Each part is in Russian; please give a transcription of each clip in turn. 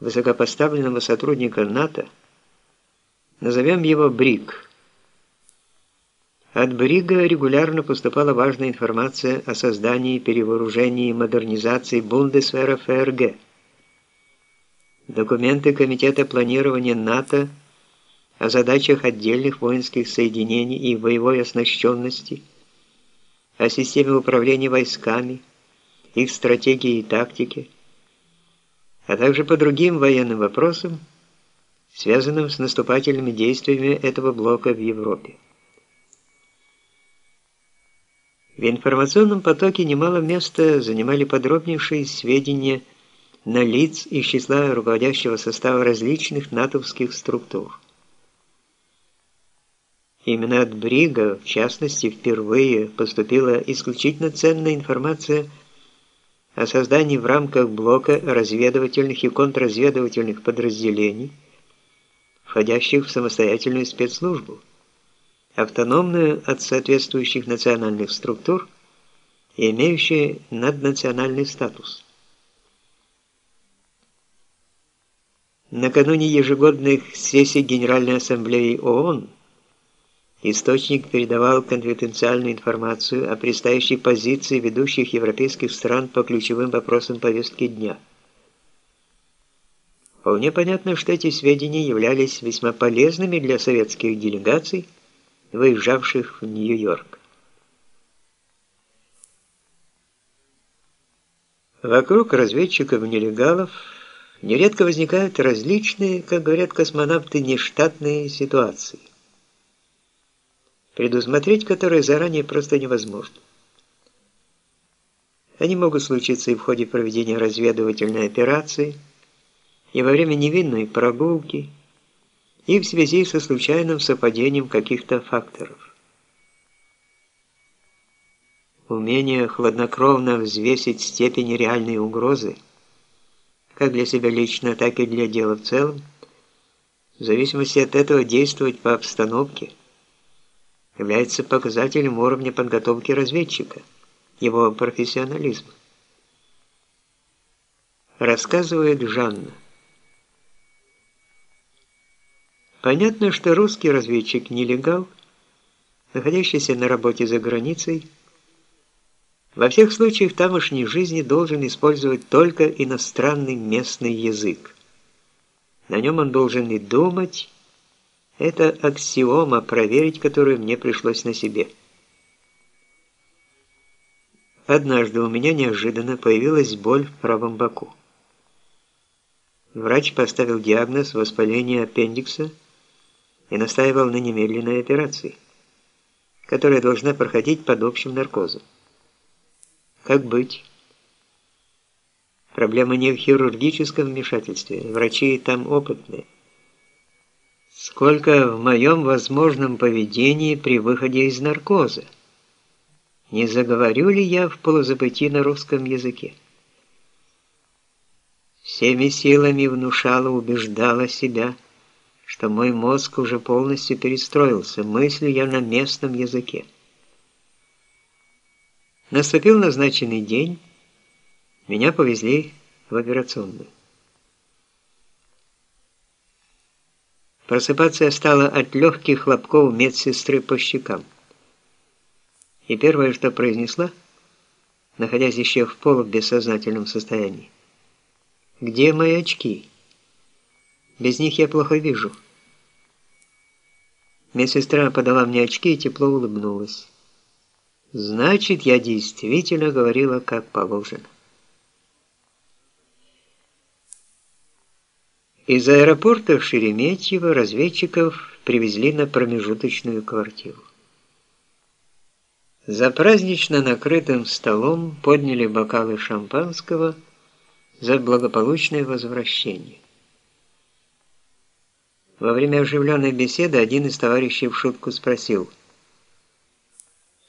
высокопоставленного сотрудника НАТО, назовем его БРИК. От БРИГа регулярно поступала важная информация о создании, перевооружении и модернизации Бундесвера ФРГ. Документы Комитета планирования НАТО о задачах отдельных воинских соединений и боевой оснащенности, о системе управления войсками, их стратегии и тактике, а также по другим военным вопросам, связанным с наступательными действиями этого блока в Европе. В информационном потоке немало места занимали подробнейшие сведения на лиц из числа руководящего состава различных натовских структур. Именно от Брига, в частности, впервые поступила исключительно ценная информация о создании в рамках блока разведывательных и контрразведывательных подразделений, входящих в самостоятельную спецслужбу, автономную от соответствующих национальных структур и имеющие наднациональный статус. Накануне ежегодных сессий Генеральной Ассамблеи ООН Источник передавал конфиденциальную информацию о предстоящей позиции ведущих европейских стран по ключевым вопросам повестки дня. Вполне понятно, что эти сведения являлись весьма полезными для советских делегаций, выезжавших в Нью-Йорк. Вокруг разведчиков-нелегалов нередко возникают различные, как говорят космонавты, нештатные ситуации – предусмотреть которые заранее просто невозможно. Они могут случиться и в ходе проведения разведывательной операции, и во время невинной прогулки, и в связи со случайным совпадением каких-то факторов. Умение хладнокровно взвесить степень реальной угрозы, как для себя лично, так и для дела в целом, в зависимости от этого действовать по обстановке – является показателем уровня подготовки разведчика, его профессионализма. Рассказывает Жанна. Понятно, что русский разведчик нелегал, находящийся на работе за границей, во всех случаях тамошней жизни должен использовать только иностранный местный язык. На нем он должен и думать, это аксиома, проверить которую мне пришлось на себе. Однажды у меня неожиданно появилась боль в правом боку. Врач поставил диагноз воспаления аппендикса и настаивал на немедленной операции, которая должна проходить под общим наркозом. Как быть? Проблема не в хирургическом вмешательстве, врачи там опытные сколько в моем возможном поведении при выходе из наркоза. Не заговорю ли я в полузабытии на русском языке? Всеми силами внушала, убеждала себя, что мой мозг уже полностью перестроился, мыслю я на местном языке. Наступил назначенный день, меня повезли в операционную. Просыпаться я стала от легких хлопков медсестры по щекам. И первое, что произнесла, находясь еще в полубессознательном состоянии, «Где мои очки? Без них я плохо вижу». Медсестра подала мне очки и тепло улыбнулась. «Значит, я действительно говорила как положено». Из аэропорта в Шереметьево разведчиков привезли на промежуточную квартиру. За празднично накрытым столом подняли бокалы шампанского за благополучное возвращение. Во время оживленной беседы один из товарищей в шутку спросил,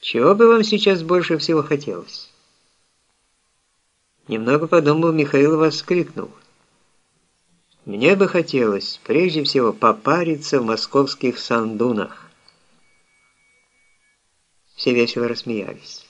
«Чего бы вам сейчас больше всего хотелось?» Немного подумал, Михаил воскликнул, мне бы хотелось, прежде всего, попариться в московских сандунах. Все весело рассмеялись.